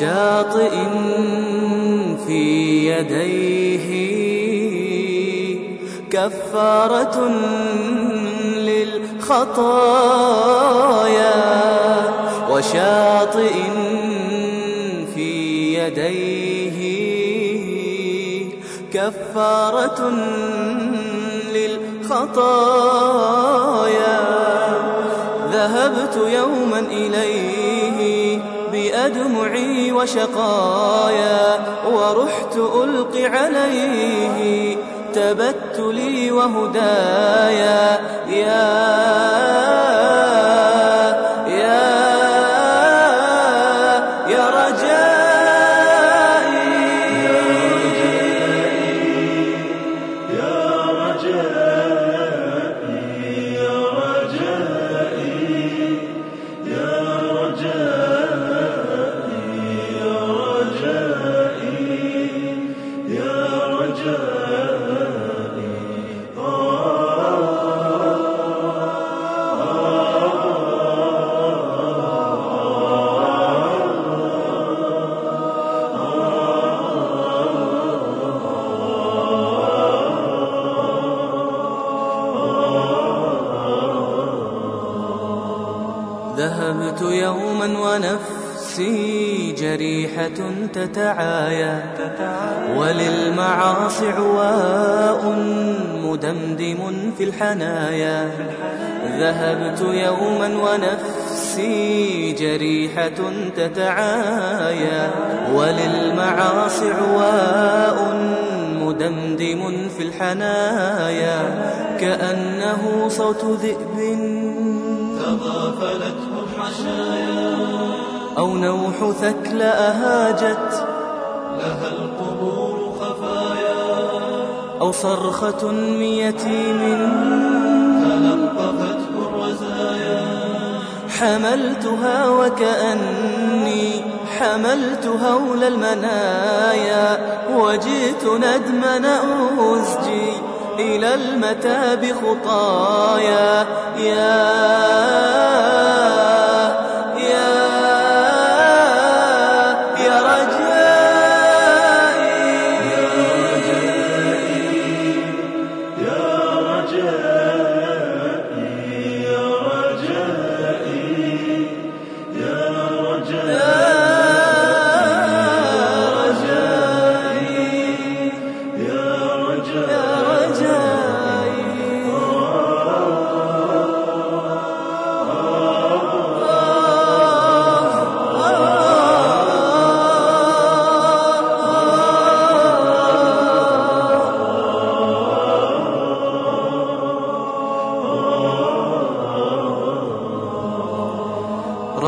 وشاطئ في يديه كفارة للخطايا وشاطئ في يديه كفارة للخطايا. ذهبت يوما إليه بأدمعي وشقايا ورحت ألقي عليه تبتلي وهدايا يا يا ذهبت يوما ونفسي جريحة تتعايا. وللمعاصي عواء مدمدم في الحنايا. ذهبت يوما ونفسي جريحة تتعايا. وللمعاصي عواء مدمدم في الحنايا. كأنه صوت ذئب. أو نوح ثكل أهاجت لها القبور خفايا. أو صرخة من يتيم تلقفته الرزايا. حملتها وكأني حملت هول المنايا. وجئت ندمن أزجي إلى المتاب خطايا يا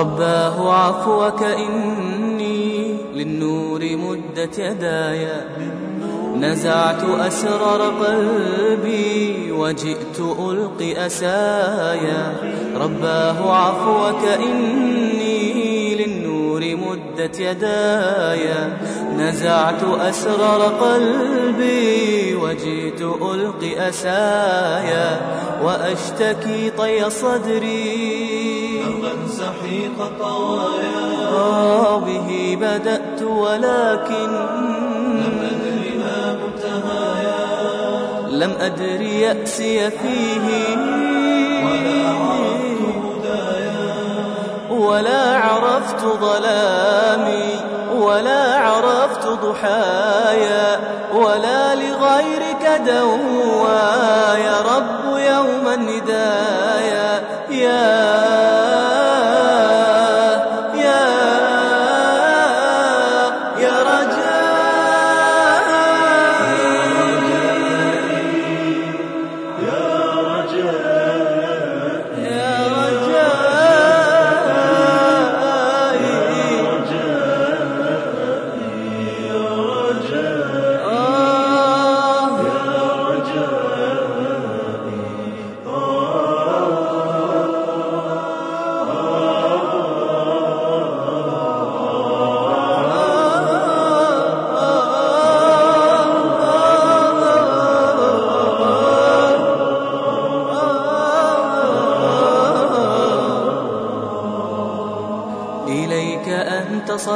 رباه عفوك إني للنور مدت يدايا نزعت أسرار قلبي وجئت ألقي أسايا رباه عفوك إني للنور مدت يدايا نزعت أسرار قلبي وجئت ألقي أسايا وأشتكي طي صدري سحيق طوايا. آه به بدأت ولكن أدري ما منتهايا لم أدر يأسي فيه ولا عرفت هدايا. ولا عرفت ظلامي ولا عرفت ضحايا ولا لغيرك دوايا. رب يوم الندايا.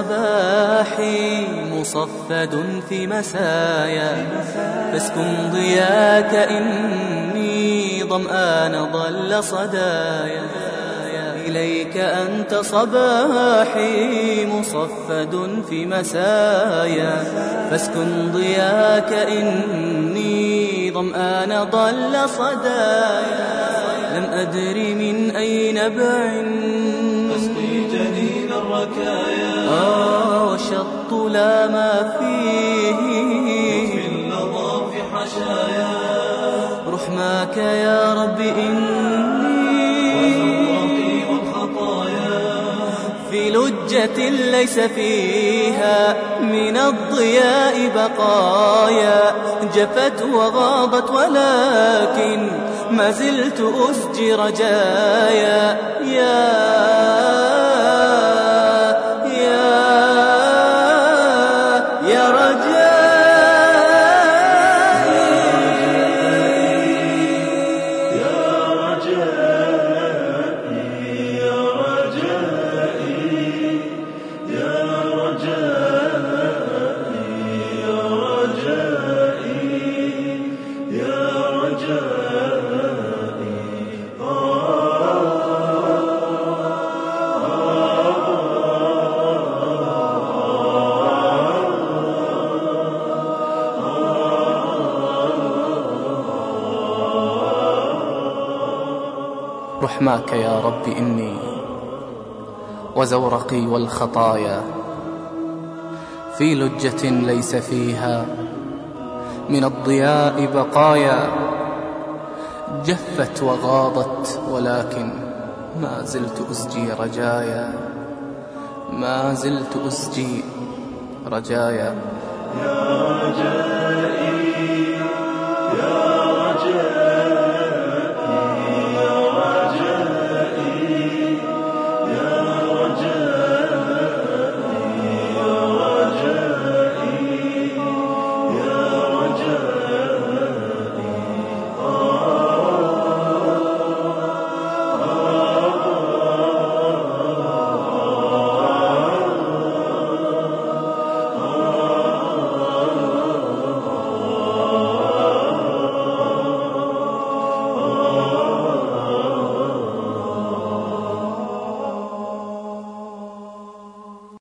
صباحي مصفد في مسايا. فاسكن ضياك إني ظمآن ضل صدايا. إليك أنت صباحي مصفد في مسايا. فاسكن ضياك إني ظمآن ضل صدايا. لم أدر من أي نبع أسقي جنين الركايا. وشط لا ما فيه. في اللظى في حشايا. رحماك يا رب إني في لجة ليس فيها من الضياء بقايا. جفت وغاضت ولكن ما زلت أسجي رجايا يا يا رحماك يا رب إني وزورقي والخطايا في لجة ليس فيها من الضياء بقايا جفت وغاضت ولكن ما زلت أسجي رجايا ما زلت أسجي رجايا. يا